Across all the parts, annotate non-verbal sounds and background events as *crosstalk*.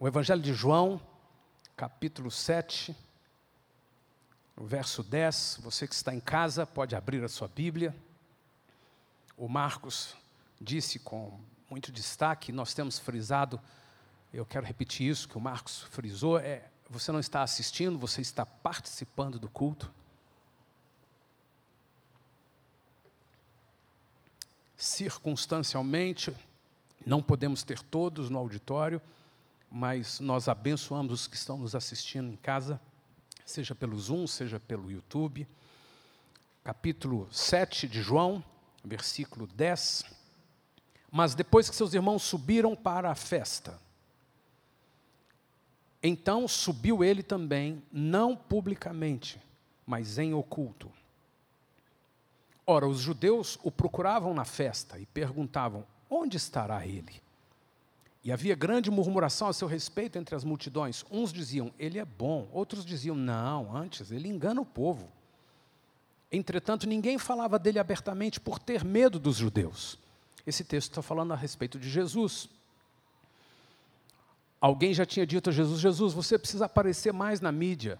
O Evangelho de João, capítulo 7, verso 10. Você que está em casa pode abrir a sua Bíblia. O Marcos disse com muito destaque, nós temos frisado, eu quero repetir isso que o Marcos frisou, é você não está assistindo, você está participando do culto. Circunstancialmente, não podemos ter todos no auditório, mas nós abençoamos os que estão nos assistindo em casa, seja pelo Zoom, seja pelo YouTube. Capítulo 7 de João, versículo 10. Mas depois que seus irmãos subiram para a festa, então subiu ele também, não publicamente, mas em oculto. Ora, os judeus o procuravam na festa e perguntavam: onde estará ele? E havia grande murmuração a seu respeito entre as multidões. Uns diziam, ele é bom. Outros diziam, não, antes, ele engana o povo. Entretanto, ninguém falava dele abertamente por ter medo dos judeus. Esse texto está falando a respeito de Jesus. Alguém já tinha dito a Jesus: Jesus, você precisa aparecer mais na mídia.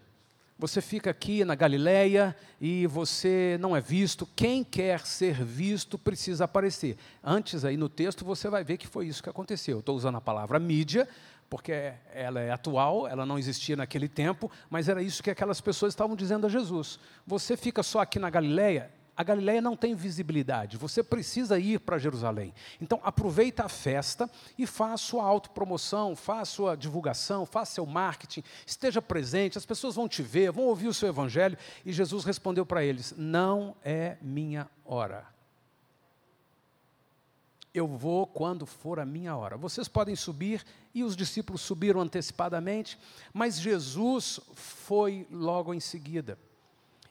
Você fica aqui na Galileia e você não é visto. Quem quer ser visto precisa aparecer. Antes aí no texto você vai ver que foi isso que aconteceu. Estou usando a palavra mídia porque ela é atual, ela não existia naquele tempo, mas era isso que aquelas pessoas estavam dizendo a Jesus. Você fica só aqui na Galileia, a Galileia não tem visibilidade, você precisa ir para Jerusalém. Então aproveita a festa e faça sua autopromoção, faça sua divulgação, faça seu marketing, esteja presente, as pessoas vão te ver, vão ouvir o seu evangelho. E Jesus respondeu para eles: Não é minha hora. Eu vou quando for a minha hora. Vocês podem subir, e os discípulos subiram antecipadamente, mas Jesus foi logo em seguida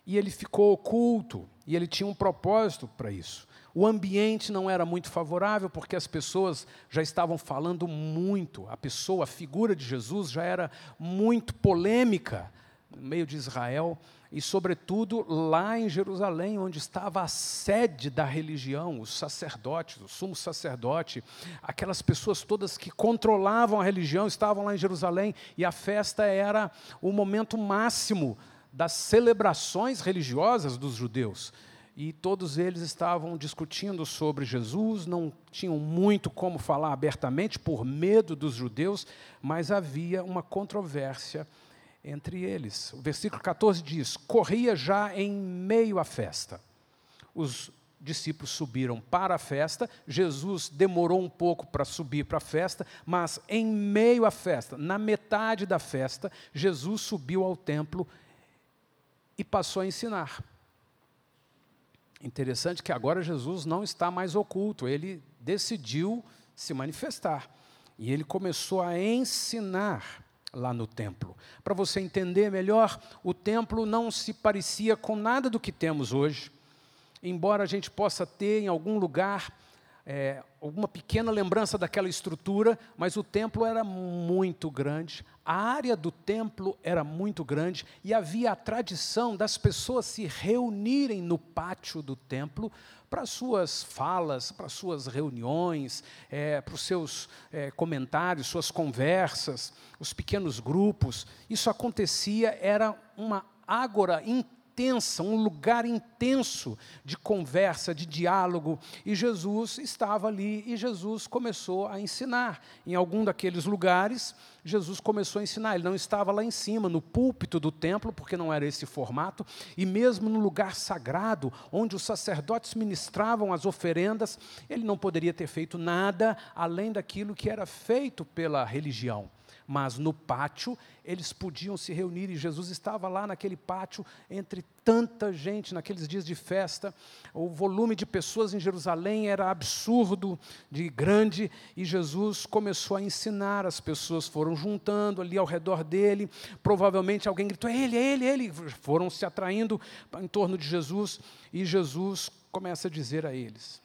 e ele ficou oculto, e ele tinha um propósito para isso. O ambiente não era muito favorável, porque as pessoas já estavam falando muito, a pessoa, a figura de Jesus já era muito polêmica no meio de Israel, e, sobretudo, lá em Jerusalém, onde estava a sede da religião, os sacerdotes, o sumo sacerdote, aquelas pessoas todas que controlavam a religião estavam lá em Jerusalém, e a festa era o momento máximo das celebrações religiosas dos judeus. E todos eles estavam discutindo sobre Jesus, não tinham muito como falar abertamente por medo dos judeus, mas havia uma controvérsia entre eles. O versículo 14 diz: Corria já em meio à festa. Os discípulos subiram para a festa, Jesus demorou um pouco para subir para a festa, mas em meio à festa, na metade da festa, Jesus subiu ao templo e passou a ensinar. Interessante que agora Jesus não está mais oculto, ele decidiu se manifestar. E ele começou a ensinar lá no templo. Para você entender melhor, o templo não se parecia com nada do que temos hoje. Embora a gente possa ter em algum lugar é, alguma pequena lembrança daquela estrutura, mas o templo era muito grande, a área do templo era muito grande e havia a tradição das pessoas se reunirem no pátio do templo para suas falas, para suas reuniões, é, para os seus é, comentários, suas conversas, os pequenos grupos. Isso acontecia, era uma ágora intensa intensa, um lugar intenso de conversa, de diálogo. E Jesus estava ali e Jesus começou a ensinar. Em algum daqueles lugares, Jesus começou a ensinar. Ele não estava lá em cima, no púlpito do templo, porque não era esse formato, e mesmo no lugar sagrado, onde os sacerdotes ministravam as oferendas, ele não poderia ter feito nada além daquilo que era feito pela religião mas no pátio eles podiam se reunir e Jesus estava lá naquele pátio entre tanta gente naqueles dias de festa. O volume de pessoas em Jerusalém era absurdo de grande e Jesus começou a ensinar. As pessoas foram juntando ali ao redor dele. Provavelmente alguém gritou: "É ele, é ele, é ele!" Foram se atraindo em torno de Jesus e Jesus começa a dizer a eles.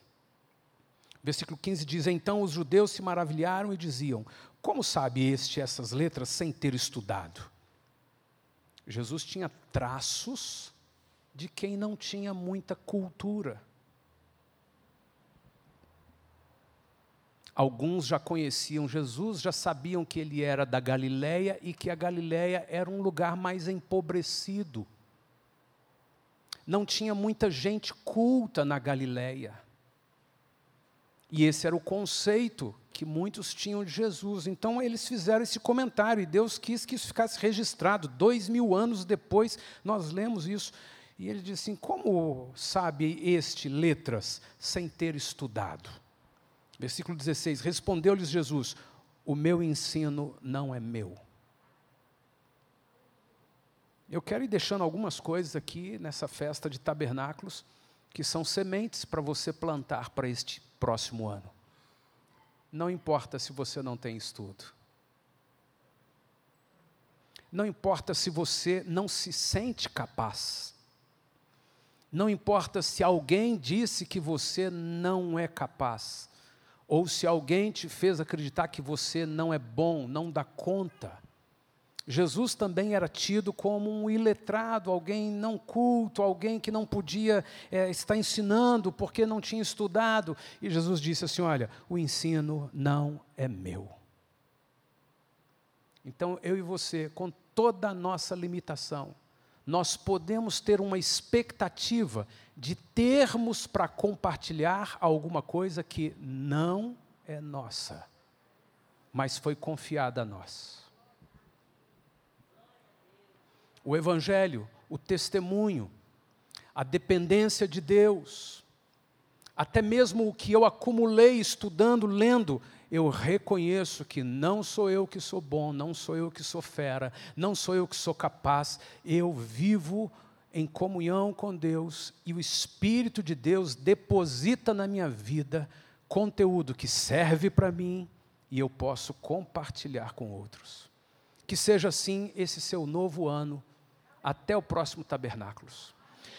Versículo 15 diz: Então os judeus se maravilharam e diziam: como sabe este essas letras sem ter estudado? Jesus tinha traços de quem não tinha muita cultura. Alguns já conheciam Jesus, já sabiam que ele era da Galiléia e que a Galiléia era um lugar mais empobrecido. Não tinha muita gente culta na Galiléia. E esse era o conceito que muitos tinham de Jesus. Então eles fizeram esse comentário e Deus quis que isso ficasse registrado. Dois mil anos depois, nós lemos isso. E ele disse assim: Como sabe este letras sem ter estudado? Versículo 16: Respondeu-lhes Jesus: O meu ensino não é meu. Eu quero ir deixando algumas coisas aqui nessa festa de tabernáculos, que são sementes para você plantar para este próximo ano. Não importa se você não tem estudo. Não importa se você não se sente capaz. Não importa se alguém disse que você não é capaz ou se alguém te fez acreditar que você não é bom, não dá conta. Jesus também era tido como um iletrado, alguém não culto, alguém que não podia é, estar ensinando porque não tinha estudado. E Jesus disse assim: Olha, o ensino não é meu. Então, eu e você, com toda a nossa limitação, nós podemos ter uma expectativa de termos para compartilhar alguma coisa que não é nossa, mas foi confiada a nós. O Evangelho, o testemunho, a dependência de Deus, até mesmo o que eu acumulei estudando, lendo, eu reconheço que não sou eu que sou bom, não sou eu que sou fera, não sou eu que sou capaz, eu vivo em comunhão com Deus e o Espírito de Deus deposita na minha vida conteúdo que serve para mim e eu posso compartilhar com outros. Que seja assim esse seu novo ano, até o próximo Tabernáculos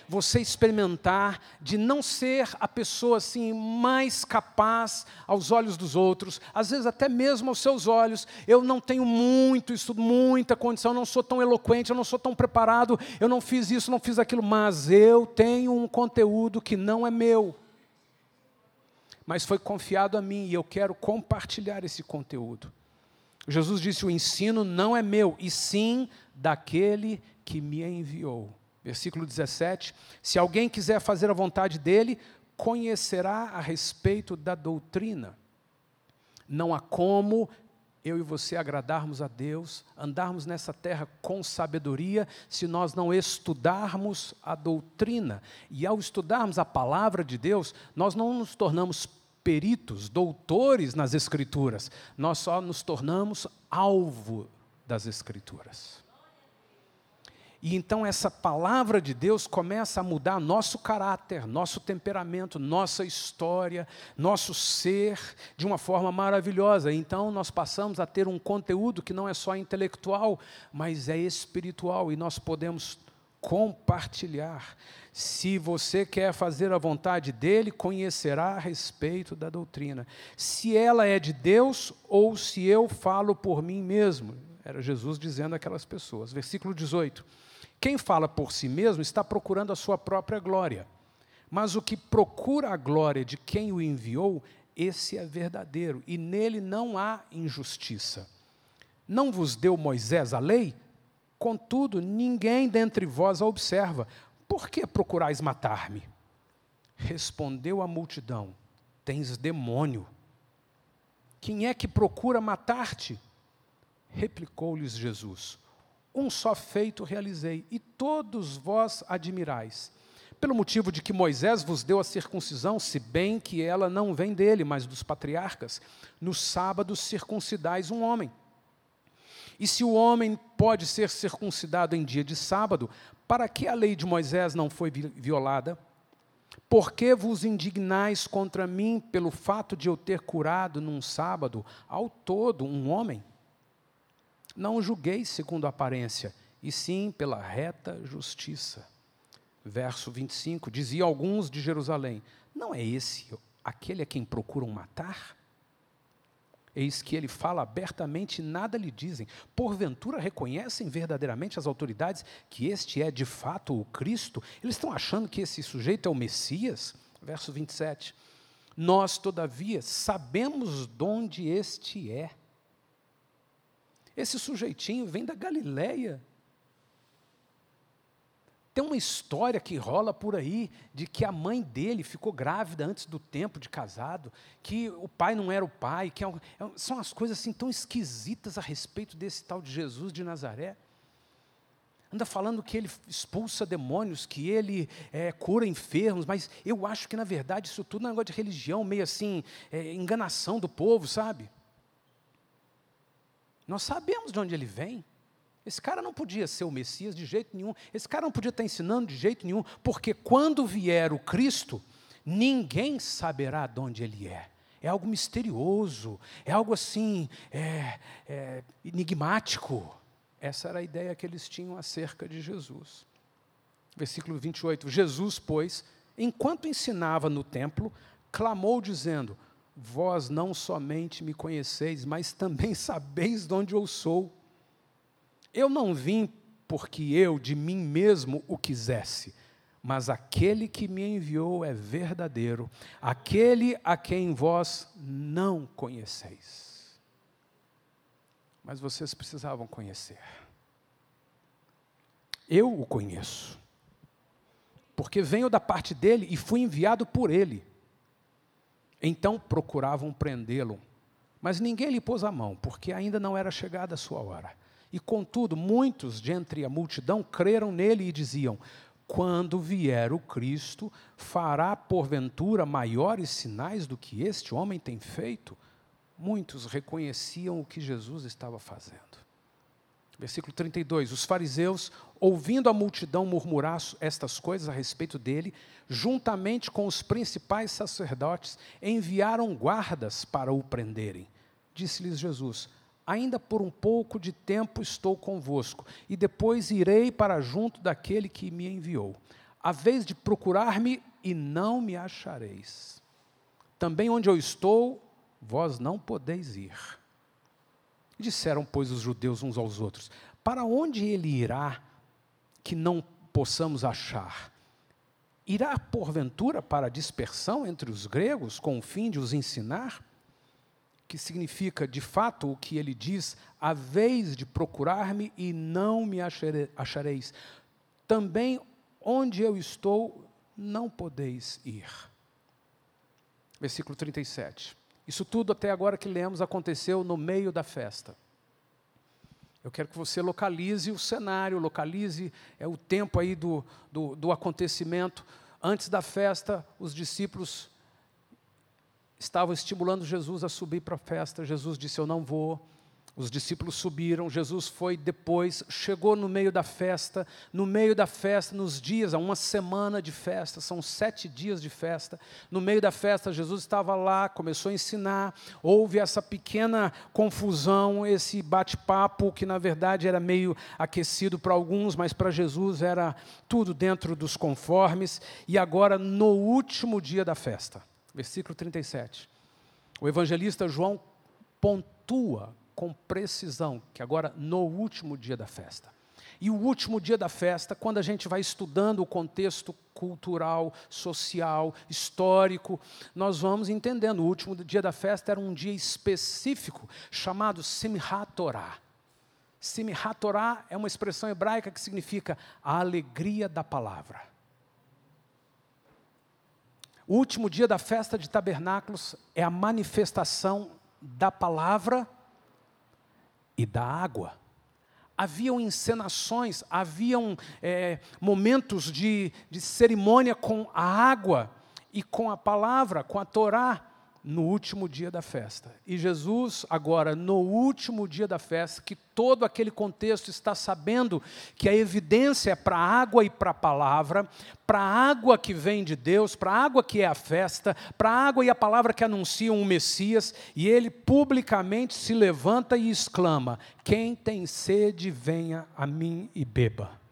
você experimentar de não ser a pessoa assim mais capaz aos olhos dos outros, às vezes até mesmo aos seus olhos. Eu não tenho muito estudo, muita condição, não sou tão eloquente, eu não sou tão preparado, eu não fiz isso, não fiz aquilo, mas eu tenho um conteúdo que não é meu. Mas foi confiado a mim e eu quero compartilhar esse conteúdo. Jesus disse: O ensino não é meu, e sim daquele que me enviou. Versículo 17: Se alguém quiser fazer a vontade dele, conhecerá a respeito da doutrina. Não há como eu e você agradarmos a Deus, andarmos nessa terra com sabedoria, se nós não estudarmos a doutrina. E ao estudarmos a palavra de Deus, nós não nos tornamos peritos, doutores nas Escrituras, nós só nos tornamos alvo das Escrituras. E então essa palavra de Deus começa a mudar nosso caráter, nosso temperamento, nossa história, nosso ser de uma forma maravilhosa. Então nós passamos a ter um conteúdo que não é só intelectual, mas é espiritual e nós podemos compartilhar. Se você quer fazer a vontade dele, conhecerá a respeito da doutrina. Se ela é de Deus ou se eu falo por mim mesmo. Era Jesus dizendo àquelas pessoas. Versículo 18. Quem fala por si mesmo está procurando a sua própria glória. Mas o que procura a glória de quem o enviou, esse é verdadeiro, e nele não há injustiça. Não vos deu Moisés a lei? Contudo, ninguém dentre vós a observa. Por que procurais matar-me? Respondeu a multidão: Tens demônio. Quem é que procura matar-te? Replicou-lhes Jesus: um só feito realizei, e todos vós admirais. Pelo motivo de que Moisés vos deu a circuncisão, se bem que ela não vem dele, mas dos patriarcas, no sábado circuncidais um homem. E se o homem pode ser circuncidado em dia de sábado, para que a lei de Moisés não foi violada? Por que vos indignais contra mim pelo fato de eu ter curado num sábado ao todo um homem? Não julguei segundo a aparência, e sim pela reta justiça. Verso 25: Dizia alguns de Jerusalém: Não é esse aquele a quem procuram matar? Eis que ele fala abertamente e nada lhe dizem. Porventura reconhecem verdadeiramente as autoridades que este é de fato o Cristo? Eles estão achando que esse sujeito é o Messias? Verso 27. Nós, todavia, sabemos de onde este é. Esse sujeitinho vem da Galileia. Tem uma história que rola por aí de que a mãe dele ficou grávida antes do tempo de casado, que o pai não era o pai, que é, é são as coisas assim tão esquisitas a respeito desse tal de Jesus de Nazaré. Anda falando que ele expulsa demônios, que ele é, cura enfermos, mas eu acho que na verdade isso tudo é um negócio de religião, meio assim, é, enganação do povo, sabe? Nós sabemos de onde ele vem. Esse cara não podia ser o Messias de jeito nenhum. Esse cara não podia estar ensinando de jeito nenhum, porque quando vier o Cristo, ninguém saberá de onde ele é. É algo misterioso, é algo assim, é, é, enigmático. Essa era a ideia que eles tinham acerca de Jesus. Versículo 28. Jesus, pois, enquanto ensinava no templo, clamou, dizendo: Vós não somente me conheceis, mas também *laughs* sabeis de onde eu sou. Eu não vim porque eu de mim mesmo o quisesse, mas aquele que me enviou é verdadeiro, aquele a quem vós não conheceis. Mas vocês precisavam conhecer. Eu o conheço, porque venho da parte dele e fui enviado por ele. Então procuravam prendê-lo, mas ninguém lhe pôs a mão, porque ainda não era chegada a sua hora. E contudo, muitos de entre a multidão creram nele e diziam: Quando vier o Cristo, fará porventura maiores sinais do que este homem tem feito? Muitos reconheciam o que Jesus estava fazendo. Versículo 32: Os fariseus, ouvindo a multidão murmurar estas coisas a respeito dele, juntamente com os principais sacerdotes, enviaram guardas para o prenderem. Disse-lhes Jesus: Ainda por um pouco de tempo estou convosco, e depois irei para junto daquele que me enviou. A vez de procurar-me e não me achareis. Também onde eu estou, vós não podeis ir. Disseram, pois, os judeus uns aos outros: Para onde ele irá que não possamos achar? Irá, porventura, para a dispersão entre os gregos, com o fim de os ensinar? que significa de fato o que ele diz: a vez de procurar-me e não me achareis. Também onde eu estou, não podeis ir. Versículo 37. Isso tudo até agora que lemos aconteceu no meio da festa. Eu quero que você localize o cenário, localize é, o tempo aí do, do, do acontecimento. Antes da festa, os discípulos estavam estimulando Jesus a subir para a festa. Jesus disse: Eu não vou. Os discípulos subiram, Jesus foi depois, chegou no meio da festa, no meio da festa, nos dias, há uma semana de festa, são sete dias de festa. No meio da festa, Jesus estava lá, começou a ensinar, houve essa pequena confusão, esse bate-papo, que na verdade era meio aquecido para alguns, mas para Jesus era tudo dentro dos conformes, e agora, no último dia da festa versículo 37. O evangelista João pontua com precisão que agora no último dia da festa. E o último dia da festa, quando a gente vai estudando o contexto cultural, social, histórico, nós vamos entendendo. O último dia da festa era um dia específico chamado Simchat Torah. Simchat Torah é uma expressão hebraica que significa a alegria da palavra. O último dia da festa de tabernáculos é a manifestação da palavra e da água. Haviam encenações, haviam é, momentos de, de cerimônia com a água e com a palavra, com a Torá no último dia da festa. E Jesus, agora, no último dia da festa, que todo aquele contexto está sabendo que a evidência é para a água e para a palavra, para a água que vem de Deus, para a água que é a festa, para a água e a palavra que anunciam o Messias, e ele publicamente se levanta e exclama: Quem tem sede, venha a mim e beba.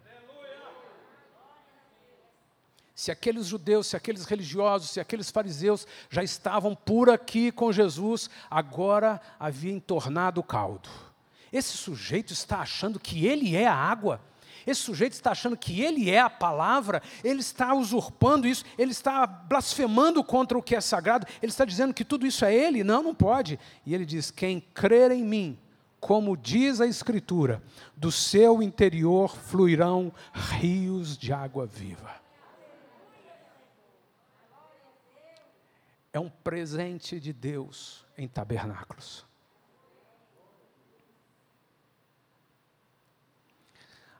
Se aqueles judeus, se aqueles religiosos, se aqueles fariseus já estavam por aqui com Jesus, agora havia entornado o caldo. Esse sujeito está achando que ele é a água, Esse sujeito está achando que ele é a palavra, ele está usurpando isso, ele está blasfemando contra o que é sagrado, ele está dizendo que tudo isso é ele. Não, não pode. E ele diz: quem crer em mim, como diz a Escritura, do seu interior fluirão rios de água viva. É um presente de Deus em tabernáculos.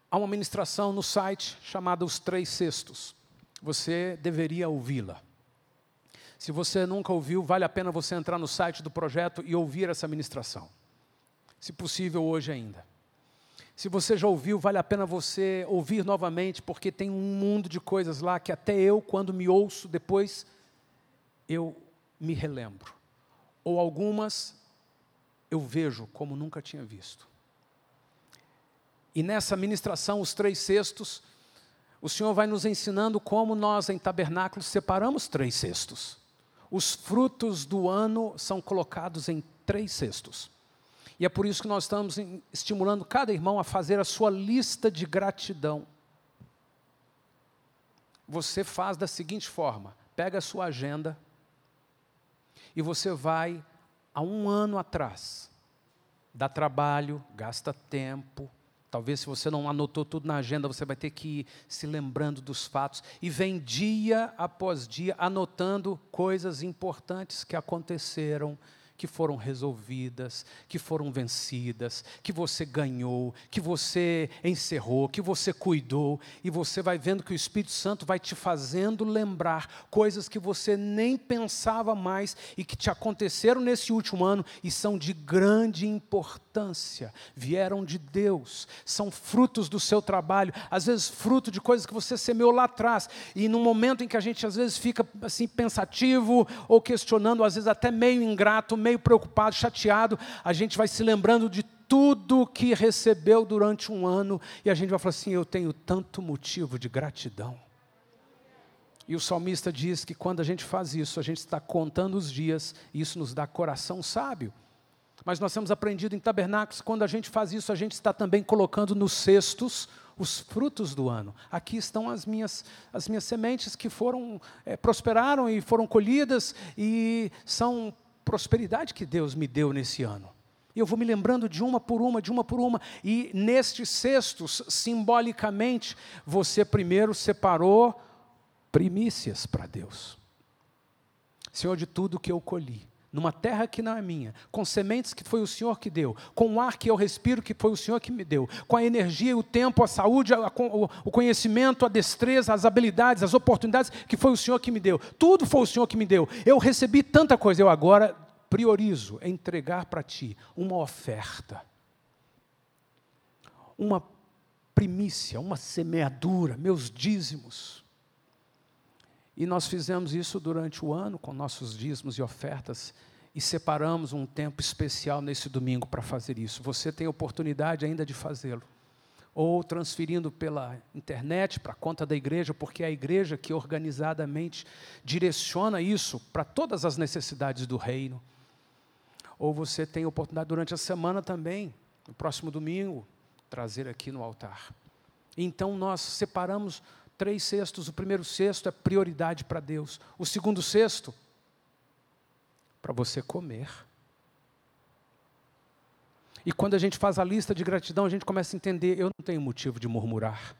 Há uma ministração no site chamada Os Três Cestos. Você deveria ouvi-la. Se você nunca ouviu, vale a pena você entrar no site do projeto e ouvir essa ministração. Se possível, hoje ainda. Se você já ouviu, vale a pena você ouvir novamente, porque tem um mundo de coisas lá que até eu, quando me ouço depois, eu me relembro. Ou algumas eu vejo como nunca tinha visto. E nessa ministração, os três cestos, o Senhor vai nos ensinando como nós, em tabernáculos, separamos três cestos. Os frutos do ano são colocados em três cestos. E é por isso que nós estamos estimulando cada irmão a fazer a sua lista de gratidão. Você faz da seguinte forma: pega a sua agenda e você vai a um ano atrás. Dá trabalho, gasta tempo, Talvez se você não anotou tudo na agenda, você vai ter que ir se lembrando dos fatos. E vem dia após dia anotando coisas importantes que aconteceram que foram resolvidas, que foram vencidas, que você ganhou, que você encerrou, que você cuidou, e você vai vendo que o Espírito Santo vai te fazendo lembrar coisas que você nem pensava mais e que te aconteceram nesse último ano e são de grande importância, vieram de Deus, são frutos do seu trabalho, às vezes fruto de coisas que você semeou lá atrás, e no momento em que a gente às vezes fica assim pensativo ou questionando, às vezes até meio ingrato, meio meio preocupado, chateado, a gente vai se lembrando de tudo que recebeu durante um ano e a gente vai falar assim: eu tenho tanto motivo de gratidão. E o salmista diz que quando a gente faz isso, a gente está contando os dias e isso nos dá coração sábio. Mas nós temos aprendido em tabernáculos, quando a gente faz isso, a gente está também colocando nos cestos os frutos do ano. Aqui estão as minhas, as minhas sementes que foram, é, prosperaram e foram colhidas e são prosperidade que Deus me deu nesse ano. E eu vou me lembrando de uma por uma, de uma por uma. E nestes cestos, simbolicamente, você primeiro separou primícias para Deus. Senhor, de tudo que eu colhi, numa terra que não é minha, com sementes que foi o Senhor que deu, com o ar que eu respiro que foi o Senhor que me deu, com a energia, o tempo, a saúde, a, o conhecimento, a destreza, as habilidades, as oportunidades que foi o Senhor que me deu. Tudo foi o Senhor que me deu. Eu recebi tanta coisa, eu agora priorizo entregar para ti uma oferta, uma primícia, uma semeadura, meus dízimos. E nós fizemos isso durante o ano com nossos dízimos e ofertas e separamos um tempo especial nesse domingo para fazer isso. Você tem oportunidade ainda de fazê-lo. Ou transferindo pela internet para a conta da igreja, porque é a igreja que organizadamente direciona isso para todas as necessidades do reino. Ou você tem oportunidade durante a semana também, no próximo domingo, trazer aqui no altar. Então nós separamos três cestos. O primeiro cesto é prioridade para Deus. O segundo cesto, para você comer. E quando a gente faz a lista de gratidão, a gente começa a entender: eu não tenho motivo de murmurar.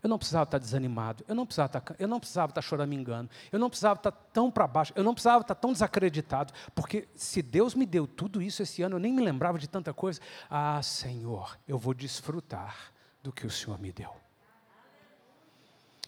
Eu não precisava estar desanimado, eu não precisava estar, eu não precisava estar choramingando, eu não precisava estar tão para baixo, eu não precisava estar tão desacreditado, porque se Deus me deu tudo isso esse ano, eu nem me lembrava de tanta coisa. Ah, Senhor, eu vou desfrutar do que o Senhor me deu.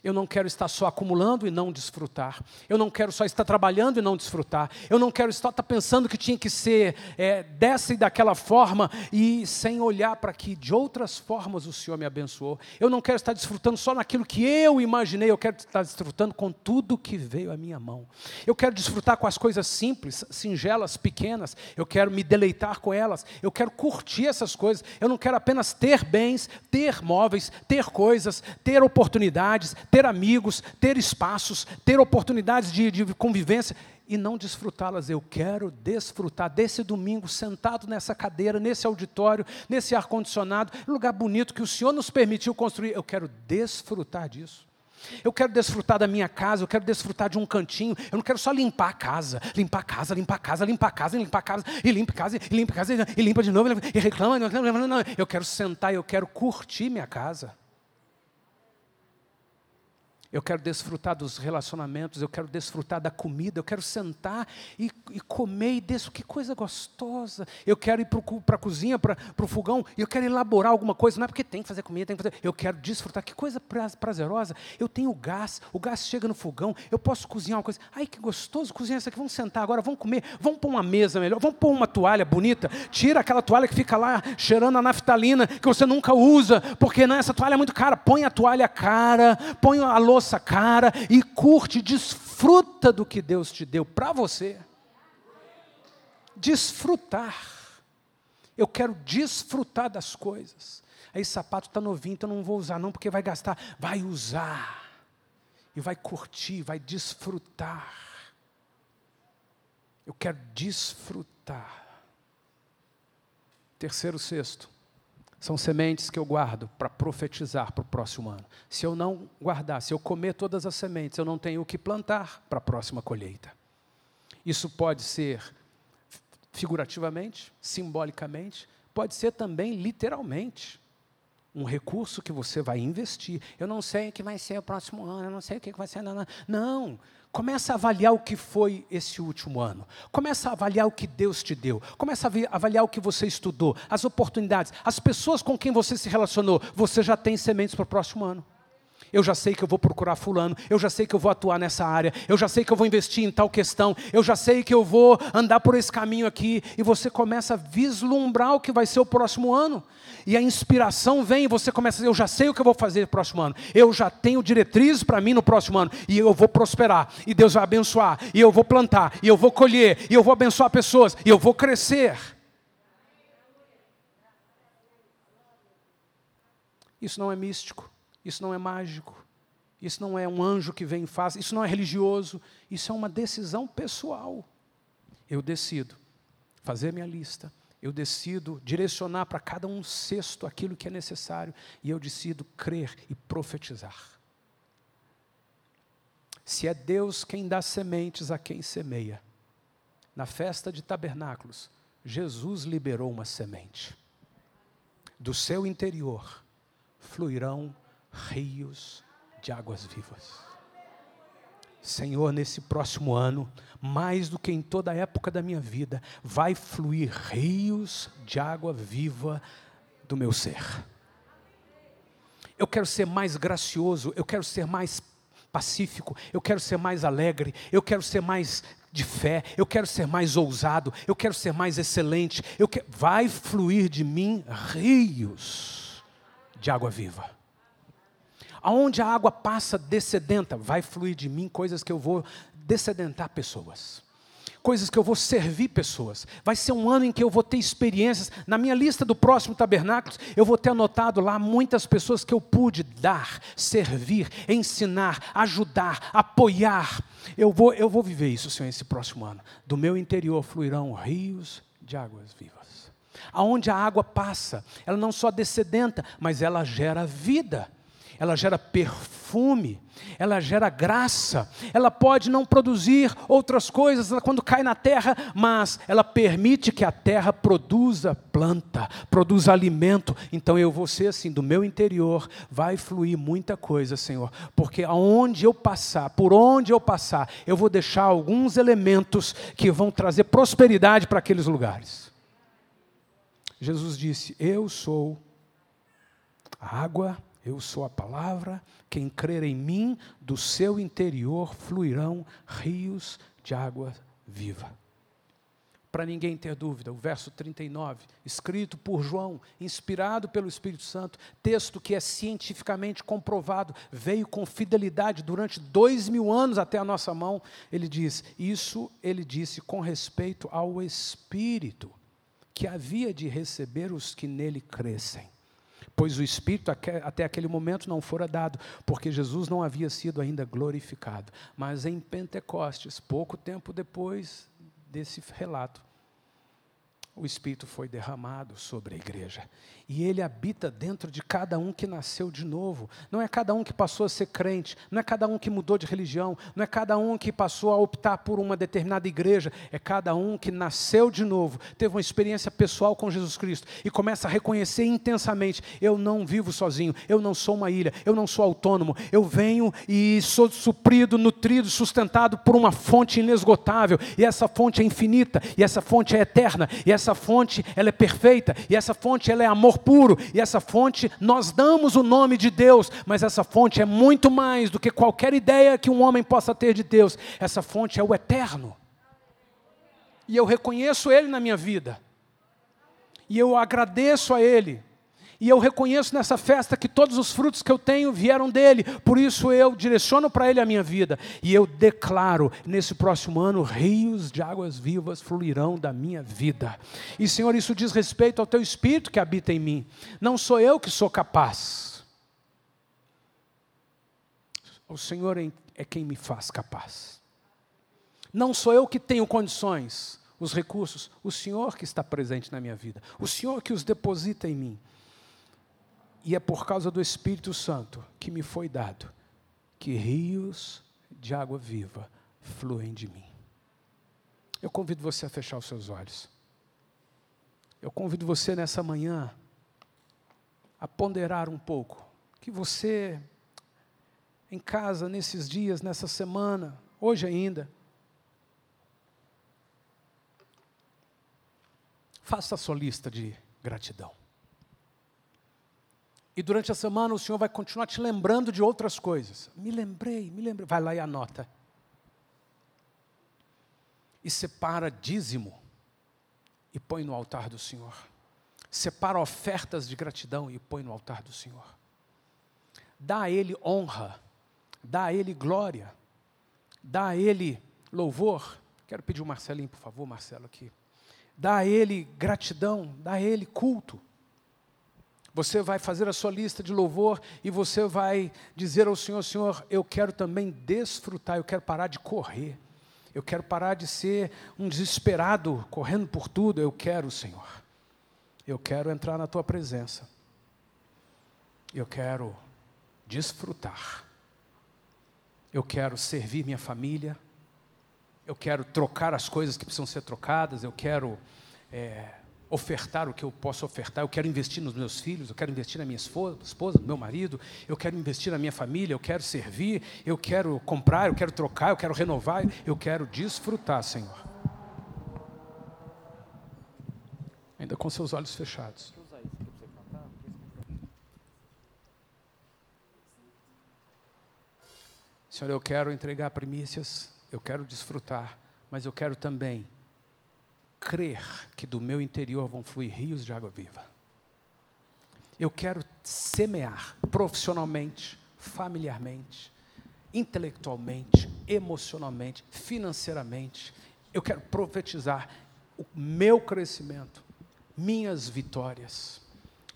Eu não quero estar só acumulando e não desfrutar. Eu não quero só estar trabalhando e não desfrutar. Eu não quero estar pensando que tinha que ser é, dessa e daquela forma e sem olhar para que de outras formas o Senhor me abençoou. Eu não quero estar desfrutando só naquilo que eu imaginei. Eu quero estar desfrutando com tudo que veio à minha mão. Eu quero desfrutar com as coisas simples, singelas, pequenas. Eu quero me deleitar com elas. Eu quero curtir essas coisas. Eu não quero apenas ter bens, ter móveis, ter coisas, ter oportunidades ter amigos, ter espaços, ter oportunidades de, de convivência. e não desfrutá-las. Eu quero desfrutar desse domingo sentado nessa cadeira, nesse auditório, nesse ar-condicionado, lugar bonito que o Senhor nos permitiu construir. Eu quero desfrutar disso. Eu quero desfrutar da minha casa, eu quero desfrutar de um cantinho. Eu não quero só limpar a casa, limpar a casa, limpar a casa, limpar a casa, limpar a casa, e limpa a casa, e limpa a casa, e limpa de novo, e reclama. Eu quero sentar, eu quero curtir minha casa. Eu quero desfrutar dos relacionamentos, eu quero desfrutar da comida, eu quero sentar e, e comer e desço. Que coisa gostosa. Eu quero ir para a cozinha, para o fogão, eu quero elaborar alguma coisa. Não é porque tem que fazer comida, tem que fazer. Eu quero desfrutar. Que coisa prazerosa. Eu tenho gás, o gás chega no fogão, eu posso cozinhar uma coisa. Ai, que gostoso cozinhar isso aqui. Vamos sentar agora, vamos comer, vamos pôr uma mesa melhor, vamos pôr uma toalha bonita. Tira aquela toalha que fica lá cheirando a naftalina, que você nunca usa, porque não, essa toalha é muito cara. Põe a toalha cara, põe a louça louça cara e curte, desfruta do que Deus te deu para você. Desfrutar. Eu quero desfrutar das coisas. Aí sapato está novinho, então não vou usar não, porque vai gastar. Vai usar. E vai curtir, vai desfrutar. Eu quero desfrutar. Terceiro, sexto. São sementes que eu guardo para profetizar para o próximo ano. Se eu não guardar, se eu comer todas as sementes, eu não tenho o que plantar para a próxima colheita. Isso pode ser figurativamente, simbolicamente, pode ser também literalmente. Um recurso que você vai investir. Eu não sei o que vai ser o próximo ano, eu não sei o que vai ser. Não, não. não. Começa a avaliar o que foi esse último ano. Começa a avaliar o que Deus te deu. Começa a avaliar o que você estudou, as oportunidades, as pessoas com quem você se relacionou. Você já tem sementes para o próximo ano. Eu já sei que eu vou procurar fulano, eu já sei que eu vou atuar nessa área, eu já sei que eu vou investir em tal questão, eu já sei que eu vou andar por esse caminho aqui, e você começa a vislumbrar o que vai ser o próximo ano. E a inspiração vem e você começa a dizer, eu já sei o que eu vou fazer no próximo ano. Eu já tenho diretrizes para mim no próximo ano, e eu vou prosperar, e Deus vai abençoar, e eu vou plantar, e eu vou colher, e eu vou abençoar pessoas, e eu vou crescer. Isso não é místico. Isso não é mágico. Isso não é um anjo que vem e faz. Isso não é religioso. Isso é uma decisão pessoal. Eu decido fazer minha lista. Eu decido direcionar para cada um cesto aquilo que é necessário. E eu decido crer e profetizar. Se é Deus quem dá sementes a quem semeia. Na festa de tabernáculos, Jesus liberou uma semente. Do seu interior fluirão rios de águas vivas. Senhor, nesse próximo ano, mais do que em toda a época da minha vida, vai fluir rios de água viva do meu ser. Eu quero ser mais gracioso, eu quero ser mais pacífico, eu quero ser mais alegre, eu quero ser mais de fé, eu quero ser mais ousado, eu quero ser mais excelente. Eu que... Vai fluir de mim rios de água viva. Aonde a água passa descedenta, vai fluir de mim coisas que eu vou descedentar pessoas. Coisas que eu vou servir pessoas. Vai ser um ano em que eu vou ter experiências. Na minha lista do próximo tabernáculo, eu vou ter anotado lá muitas pessoas que eu pude dar, servir, ensinar, ajudar, apoiar. Eu vou, eu vou viver isso, Senhor, esse próximo ano. Do meu interior fluirão rios de águas vivas. Aonde a água passa, ela não só descedenta, mas ela gera vida ela gera perfume, ela gera graça, ela pode não produzir outras coisas quando cai na terra, mas ela permite que a terra produza planta, produza alimento. Então eu vou ser assim, do meu interior vai fluir muita coisa, Senhor, porque aonde eu passar, por onde eu passar, eu vou deixar alguns elementos que vão trazer prosperidade para aqueles lugares. Jesus disse: Eu sou a água eu sou a palavra, quem crer em mim, do seu interior fluirão rios de água viva. Para ninguém ter dúvida, o verso 39, escrito por João, inspirado pelo Espírito Santo, texto que é cientificamente comprovado, veio com fidelidade durante dois mil anos até a nossa mão. Ele diz: Isso ele disse com respeito ao Espírito que havia de receber os que nele crescem pois o Espírito até aquele momento não fora dado, porque Jesus não havia sido ainda glorificado. Mas em Pentecostes, pouco tempo depois desse relato, o Espírito foi derramado sobre a igreja. E ele habita dentro de cada um que nasceu de novo. Não é cada um que passou a ser crente, não é cada um que mudou de religião, não é cada um que passou a optar por uma determinada igreja, é cada um que nasceu de novo, teve uma experiência pessoal com Jesus Cristo e começa a reconhecer intensamente: eu não vivo sozinho, eu não sou uma ilha, eu não sou autônomo, eu venho e sou suprido, nutrido, sustentado por uma fonte inesgotável, e essa fonte é infinita, e essa fonte é eterna, e essa fonte ela é perfeita, e essa fonte ela é amor puro, e essa fonte, nós damos o nome de Deus, mas essa fonte é muito mais do que qualquer ideia que um homem possa ter de Deus. Essa fonte é o eterno. E eu reconheço Ele na minha vida, e eu agradeço a Ele e eu reconheço nessa festa que todos os frutos que eu tenho vieram dele, por isso eu direciono para ele a minha vida. E eu declaro, nesse próximo ano, rios de águas vivas fluirão da minha vida. E Senhor, isso diz respeito ao teu espírito que habita em mim. Não sou eu que sou capaz. O Senhor é quem me faz capaz. Não sou eu que tenho condições, os recursos, o Senhor que está presente na minha vida, o Senhor que os deposita em mim. E é por causa do Espírito Santo que me foi dado que rios de água viva fluem de mim. Eu convido você a fechar os seus olhos. Eu convido você nessa manhã a ponderar um pouco que você em casa nesses dias, nessa semana, hoje ainda, faça a sua lista de gratidão. E durante a semana o Senhor vai continuar te lembrando de outras coisas. Me lembrei, me lembrei. Vai lá e anota. E separa dízimo e põe no altar do Senhor. Separa ofertas de gratidão e põe no altar do Senhor. Dá a Ele honra, dá a Ele glória, dá a Ele louvor. Quero pedir o Marcelinho, por favor, Marcelo, aqui. Dá a Ele gratidão, dá a Ele culto. Você vai fazer a sua lista de louvor e você vai dizer ao Senhor: Senhor, eu quero também desfrutar, eu quero parar de correr, eu quero parar de ser um desesperado correndo por tudo. Eu quero, Senhor, eu quero entrar na tua presença, eu quero desfrutar, eu quero servir minha família, eu quero trocar as coisas que precisam ser trocadas, eu quero. É, ofertar o que eu posso ofertar, eu quero investir nos meus filhos, eu quero investir na minha esposa, no meu marido, eu quero investir na minha família, eu quero servir, eu quero comprar, eu quero trocar, eu quero renovar, eu quero desfrutar, Senhor. Ainda com seus olhos fechados. Senhor, eu quero entregar primícias, eu quero desfrutar, mas eu quero também crer que do meu interior vão fluir rios de água viva. Eu quero semear profissionalmente, familiarmente, intelectualmente, emocionalmente, financeiramente. Eu quero profetizar o meu crescimento, minhas vitórias.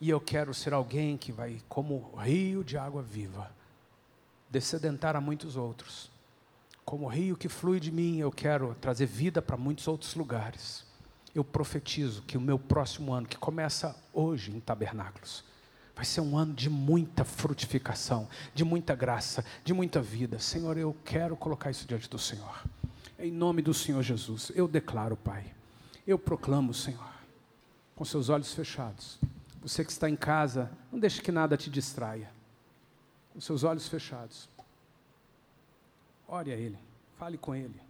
E eu quero ser alguém que vai, como rio de água viva, descedentar a muitos outros. Como rio que flui de mim, eu quero trazer vida para muitos outros lugares eu profetizo que o meu próximo ano, que começa hoje em Tabernáculos, vai ser um ano de muita frutificação, de muita graça, de muita vida. Senhor, eu quero colocar isso diante do Senhor. Em nome do Senhor Jesus, eu declaro, Pai, eu proclamo, Senhor, com seus olhos fechados. Você que está em casa, não deixe que nada te distraia. Com seus olhos fechados. Ore a Ele, fale com Ele.